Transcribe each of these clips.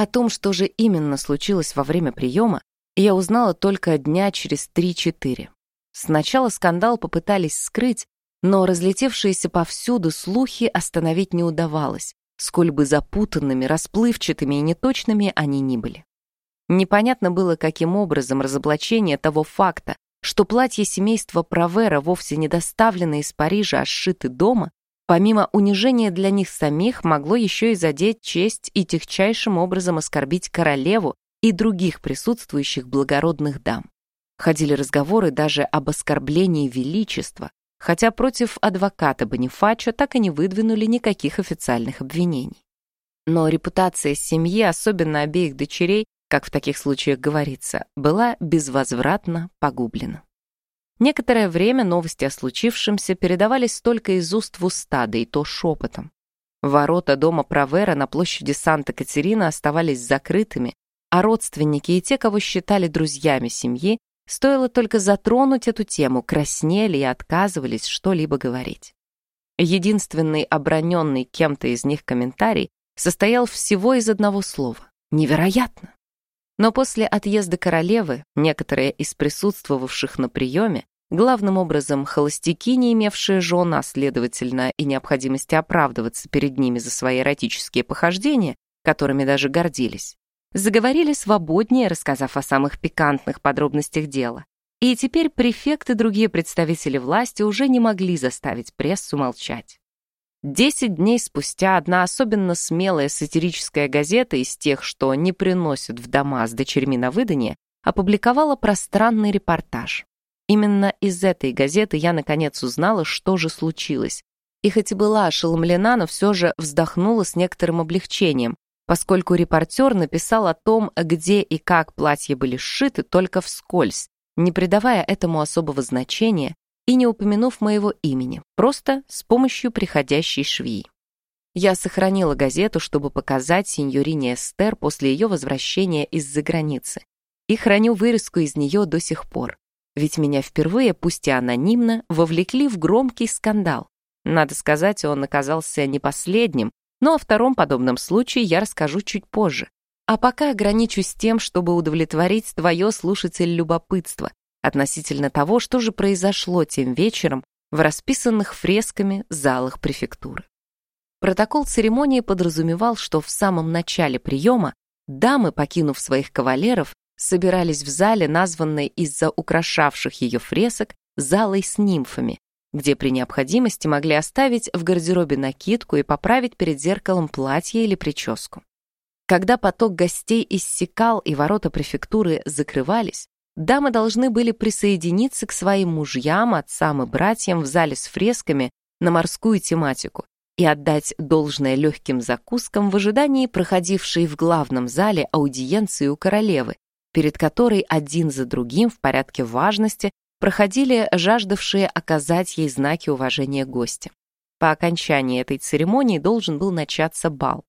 О том, что же именно случилось во время приема, я узнала только дня через 3-4. Сначала скандал попытались скрыть, но разлетевшиеся повсюду слухи остановить не удавалось, сколь бы запутанными, расплывчатыми и неточными они ни были. Непонятно было, каким образом разоблачение того факта, что платье семейства Провера вовсе не доставлено из Парижа, а сшиты дома, помимо унижения для них самих, могло еще и задеть честь и техчайшим образом оскорбить королеву и других присутствующих благородных дам. Ходили разговоры даже об оскорблении величества, хотя против адвоката Бонифачо так и не выдвинули никаких официальных обвинений. Но репутация семьи, особенно обеих дочерей, как в таких случаях говорится, была безвозвратно погублена. Некоторое время новости о случившемся передавались только из уст в уста, да и то шепотом. Ворота дома Провера на площади Санта-Катерина оставались закрытыми, а родственники и те, кого считали друзьями семьи, стоило только затронуть эту тему, краснели и отказывались что-либо говорить. Единственный оброненный кем-то из них комментарий состоял всего из одного слова «невероятно». Но после отъезда королевы некоторые из присутствовавших на приеме, главным образом холостяки, не имевшие жен, а следовательно и необходимости оправдываться перед ними за свои эротические похождения, которыми даже гордились, заговорили свободнее, рассказав о самых пикантных подробностях дела. И теперь префект и другие представители власти уже не могли заставить прессу молчать. Десять дней спустя одна особенно смелая сатирическая газета из тех, что не приносят в дома с дочерьми на выданье, опубликовала пространный репортаж. Именно из этой газеты я наконец узнала, что же случилось. И хоть и была ошеломлена, но все же вздохнула с некоторым облегчением, поскольку репортер написал о том, где и как платья были сшиты только вскользь, не придавая этому особого значения и не упомянув моего имени, просто с помощью приходящей швеи. Я сохранила газету, чтобы показать сеньорине Эстер после ее возвращения из-за границы, и храню вырезку из нее до сих пор, ведь меня впервые, пусть и анонимно, вовлекли в громкий скандал. Надо сказать, он оказался не последним, но о втором подобном случае я расскажу чуть позже. А пока ограничусь тем, чтобы удовлетворить твое слушатель любопытство относительно того, что же произошло тем вечером в расписанных фресками залах префектуры. Протокол церемонии подразумевал, что в самом начале приема дамы, покинув своих кавалеров, собирались в зале, названной из-за украшавших ее фресок залой с нимфами, где при необходимости могли оставить в гардеробе накидку и поправить перед зеркалом платье или прическу. Когда поток гостей иссякал и ворота префектуры закрывались, дамы должны были присоединиться к своим мужьям, отцам и братьям в зале с фресками на морскую тематику и отдать должное легким закускам в ожидании проходившей в главном зале аудиенции у королевы, перед которой один за другим в порядке важности проходили жаждавшие оказать ей знаки уважения гости. По окончании этой церемонии должен был начаться бал.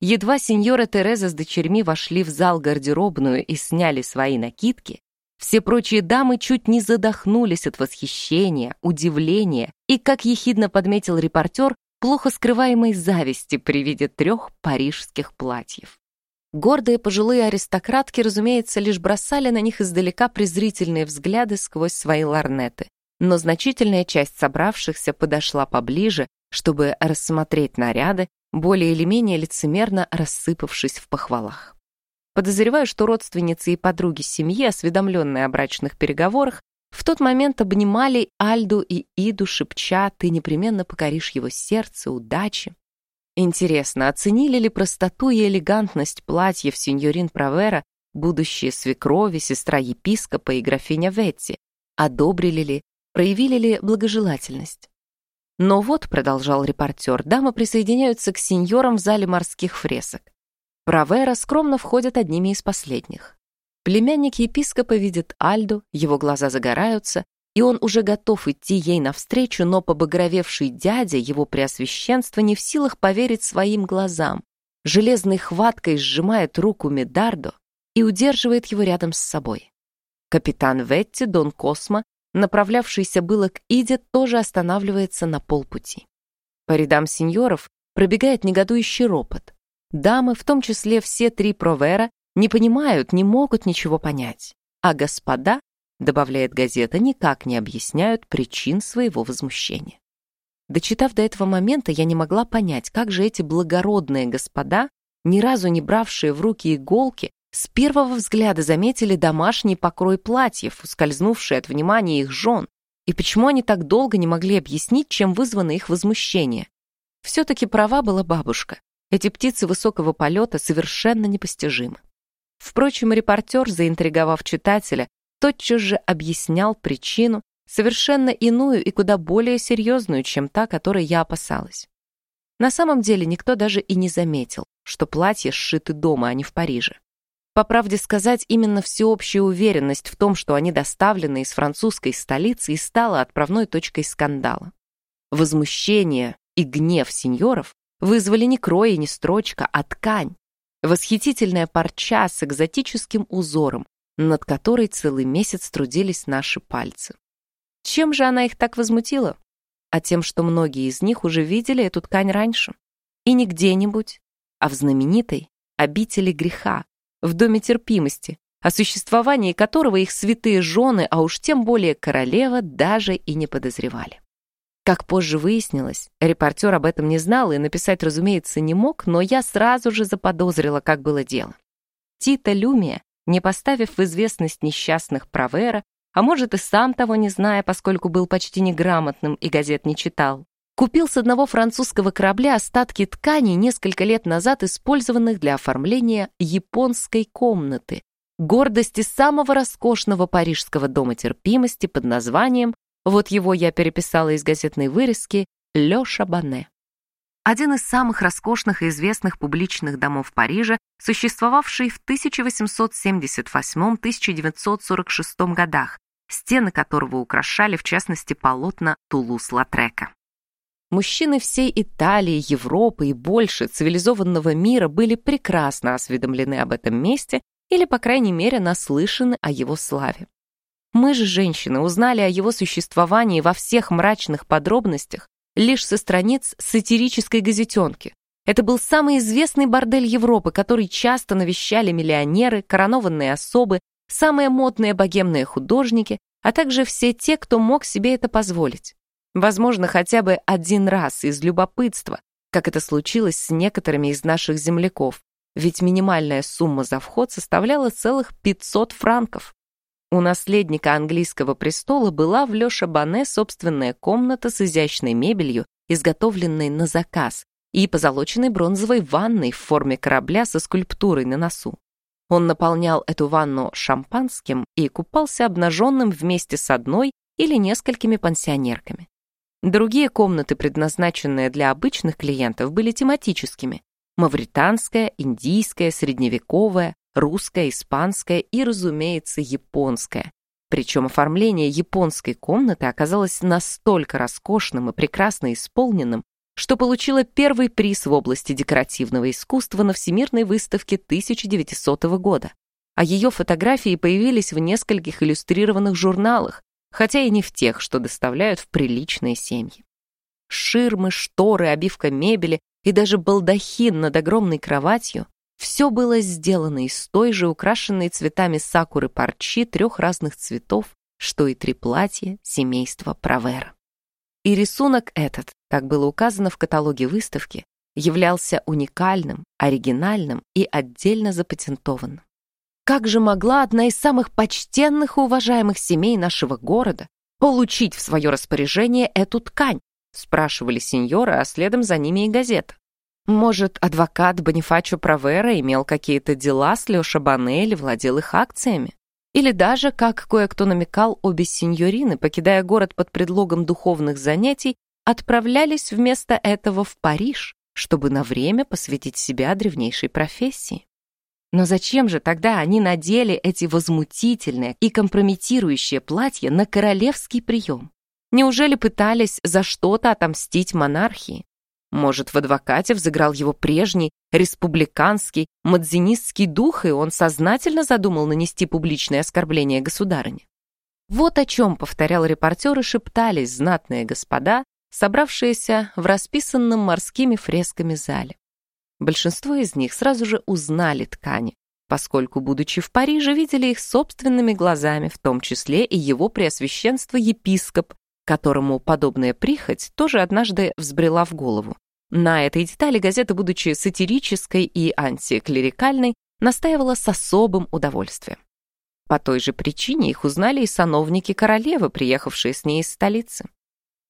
Едва сеньора Тереза с дочерьми вошли в зал гардеробную и сняли свои накидки, все прочие дамы чуть не задохнулись от восхищения, удивления и, как ехидно подметил репортер, плохо скрываемой зависти при виде трех парижских платьев. Гордые пожилые аристократки, разумеется, лишь бросали на них издалека презрительные взгляды сквозь свои ларнеты. Но значительная часть собравшихся подошла поближе, чтобы рассмотреть наряды, более или менее лицемерно рассыпавшись в похвалах. Подозреваю, что родственницы и подруги семьи, осведомленные о брачных переговорах, в тот момент обнимали Альду и Иду, шепча «ты непременно покоришь его сердце, удачи». Интересно, оценили ли простоту и элегантность платьев сеньорин Провера будущие свекрови, сестра епископа и графиня Ветти? Одобрили ли, проявили ли благожелательность? Но вот, продолжал репортер, дамы присоединяются к сеньорам в зале морских фресок. Провера скромно входят одними из последних. Племянник епископа видит Альду, его глаза загораются, и он уже готов идти ей навстречу, но побагровевший дядя, его преосвященство, не в силах поверить своим глазам. Железной хваткой сжимает руку Медардо и удерживает его рядом с собой. Капитан Ветти, Дон Космо, направлявшийся было к Иде, тоже останавливается на полпути. По рядам сеньоров пробегает негодующий ропот. дамы, в том числе все три провера, не понимают, не могут ничего понять. А господа, добавляет газета, никак не объясняют причин своего возмущения. Дочитав до этого момента, я не могла понять, как же эти благородные господа, ни разу не бравшие в руки иголки, с первого взгляда заметили домашний покрой платьев, ускользнувший от внимания их жен, и почему они так долго не могли объяснить, чем вызвано их возмущение. Все-таки права была бабушка. Эти птицы высокого полета совершенно непостижимы. Впрочем, репортер, заинтриговав читателя, тотчас же объяснял причину, совершенно иную и куда более серьезную, чем та, которой я опасалась. На самом деле никто даже и не заметил, что платья сшиты дома, а не в Париже. По правде сказать, именно всеобщая уверенность в том, что они доставлены из французской столицы и стала отправной точкой скандала. Возмущение и гнев сеньоров вызвали не крой не строчка, а ткань. Восхитительная парча с экзотическим узором, над которой целый месяц трудились наши пальцы. Чем же она их так возмутила? А тем, что многие из них уже видели эту ткань раньше. И не где-нибудь, а в знаменитой обители греха, в доме терпимости, о существовании которого их святые жены, а уж тем более королева, даже и не подозревали. Как позже выяснилось, репортер об этом не знал и написать, разумеется, не мог, но я сразу же заподозрила, как было дело. Тита Люмия, не поставив в известность несчастных Провера, а может и сам того не зная, поскольку был почти неграмотным и газет не читал. Купил с одного французского корабля остатки тканей несколько лет назад использованных для оформления японской комнаты, гордости самого роскошного парижского дома терпимости под названием, вот его я переписала из газетной вырезки, «Ле Шабане». Один из самых роскошных и известных публичных домов Парижа, существовавший в 1878-1946 годах, стены которого украшали, в частности, полотна Тулус-Латрека. Мужчины всей Италии, Европы и больше цивилизованного мира были прекрасно осведомлены об этом месте или, по крайней мере, наслышаны о его славе. Мы же, женщины, узнали о его существовании во всех мрачных подробностях лишь со страниц сатирической газетенки. Это был самый известный бордель Европы, который часто навещали миллионеры, коронованные особы, самые модные богемные художники, а также все те, кто мог себе это позволить. Возможно, хотя бы один раз из любопытства, как это случилось с некоторыми из наших земляков, ведь минимальная сумма за вход составляла целых 500 франков. У наследника английского престола была в Лёша Бане собственная комната с изящной мебелью, изготовленной на заказ, и позолоченной бронзовой ванной в форме корабля со скульптурой на носу. Он наполнял эту ванну шампанским и купался обнаженным вместе с одной или несколькими пансионерками. Другие комнаты, предназначенные для обычных клиентов, были тематическими. Мавританская, индийская, средневековая, русская, испанская и, разумеется, японская. Причем оформление японской комнаты оказалось настолько роскошным и прекрасно исполненным, что получила первый приз в области декоративного искусства на Всемирной выставке 1900 года, а ее фотографии появились в нескольких иллюстрированных журналах, хотя и не в тех, что доставляют в приличные семьи. Ширмы, шторы, обивка мебели и даже балдахин над огромной кроватью все было сделано из той же украшенной цветами сакуры парчи трех разных цветов, что и три платья семейства Провера. И рисунок этот, как было указано в каталоге выставки, являлся уникальным, оригинальным и отдельно запатентованным. Как же могла одна из самых почтенных и уважаемых семей нашего города получить в свое распоряжение эту ткань? Спрашивали сеньоры, а следом за ними и газета. Может, адвокат Бонифачо Провера имел какие-то дела с Леша Бане владел их акциями? Или даже, как кое-кто намекал, обе сеньорины, покидая город под предлогом духовных занятий, отправлялись вместо этого в Париж, чтобы на время посвятить себя древнейшей профессии. Но зачем же тогда они надели эти возмутительные и компрометирующие платья на королевский прием? Неужели пытались за что-то отомстить монархии? Может, в адвокате взыграл его прежний, республиканский, мадзинистский дух, и он сознательно задумал нанести публичное оскорбление государыне? Вот о чем, повторял репортер, и шептались знатные господа, собравшиеся в расписанном морскими фресками зале. Большинство из них сразу же узнали ткани, поскольку, будучи в Париже, видели их собственными глазами, в том числе и его преосвященство епископ, которому подобная прихоть тоже однажды взбрела в голову. На этой детали газета, будучи сатирической и антиклерикальной, настаивала с особым удовольствием. По той же причине их узнали и сановники королевы, приехавшие с ней из столицы.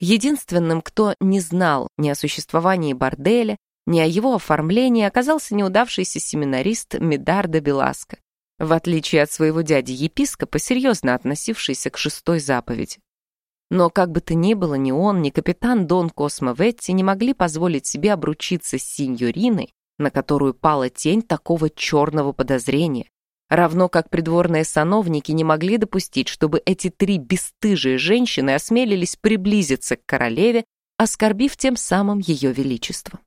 Единственным, кто не знал ни о существовании борделя, ни о его оформлении, оказался неудавшийся семинарист Медардо Беласко, в отличие от своего дяди-епископа, серьезно относившийся к шестой заповеди. Но как бы то ни было, ни он, ни капитан Дон Космо Ветти не могли позволить себе обручиться с синьориной, на которую пала тень такого черного подозрения, равно как придворные сановники не могли допустить, чтобы эти три бесстыжие женщины осмелились приблизиться к королеве, оскорбив тем самым ее величество.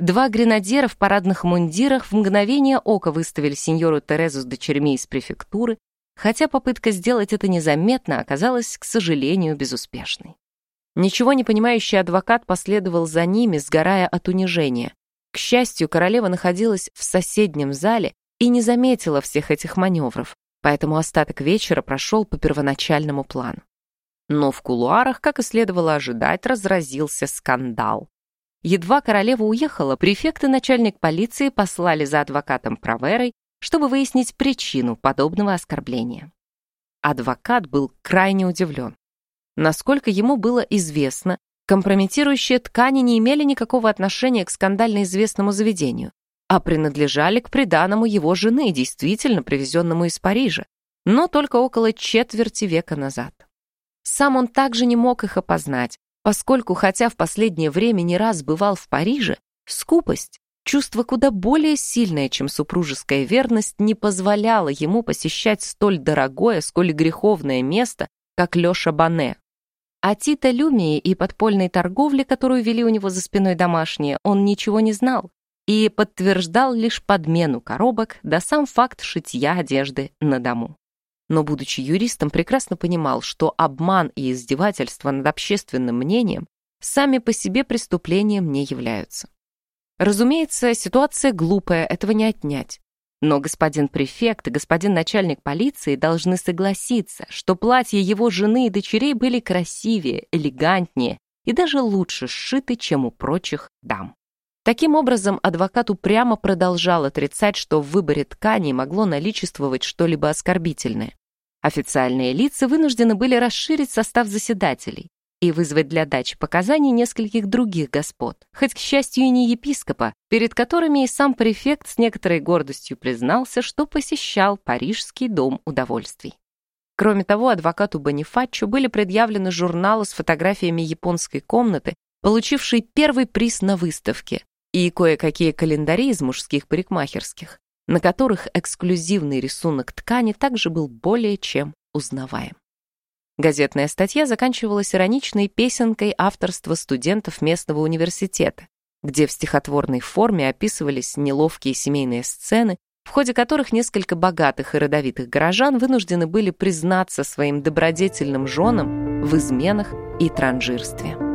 Два гренадера в парадных мундирах в мгновение ока выставили сеньору Терезу с дочерьми из префектуры, хотя попытка сделать это незаметно оказалась, к сожалению, безуспешной. Ничего не понимающий адвокат последовал за ними, сгорая от унижения. К счастью, королева находилась в соседнем зале и не заметила всех этих маневров, поэтому остаток вечера прошел по первоначальному плану. Но в кулуарах, как и следовало ожидать, разразился скандал. Едва королева уехала, префект и начальник полиции послали за адвокатом Проверой чтобы выяснить причину подобного оскорбления. Адвокат был крайне удивлен. Насколько ему было известно, компрометирующие ткани не имели никакого отношения к скандально известному заведению, а принадлежали к приданому его жены, действительно привезенному из Парижа, но только около четверти века назад. Сам он также не мог их опознать, поскольку, хотя в последнее время не раз бывал в Париже, скупость Чувство куда более сильное, чем супружеская верность, не позволяло ему посещать столь дорогое, сколь греховное место, как Леша Бане. О Тита Люмии и подпольной торговле, которую вели у него за спиной домашние, он ничего не знал и подтверждал лишь подмену коробок да сам факт шитья одежды на дому. Но, будучи юристом, прекрасно понимал, что обман и издевательство над общественным мнением сами по себе преступлением не являются. Разумеется, ситуация глупая, этого не отнять. Но господин префект и господин начальник полиции должны согласиться, что платья его жены и дочерей были красивее, элегантнее и даже лучше сшиты, чем у прочих дам. Таким образом, адвокат упрямо продолжал отрицать, что в выборе тканей могло наличествовать что-либо оскорбительное. Официальные лица вынуждены были расширить состав заседателей и вызвать для дачи показаний нескольких других господ, хоть, к счастью, и не епископа, перед которыми и сам префект с некоторой гордостью признался, что посещал Парижский дом удовольствий. Кроме того, адвокату Бонифаччо были предъявлены журналы с фотографиями японской комнаты, получившей первый приз на выставке, и кое-какие календари из мужских парикмахерских, на которых эксклюзивный рисунок ткани также был более чем узнаваем. Газетная статья заканчивалась ироничной песенкой авторства студентов местного университета, где в стихотворной форме описывались неловкие семейные сцены, в ходе которых несколько богатых и родовитых горожан вынуждены были признаться своим добродетельным женам в изменах и транжирстве.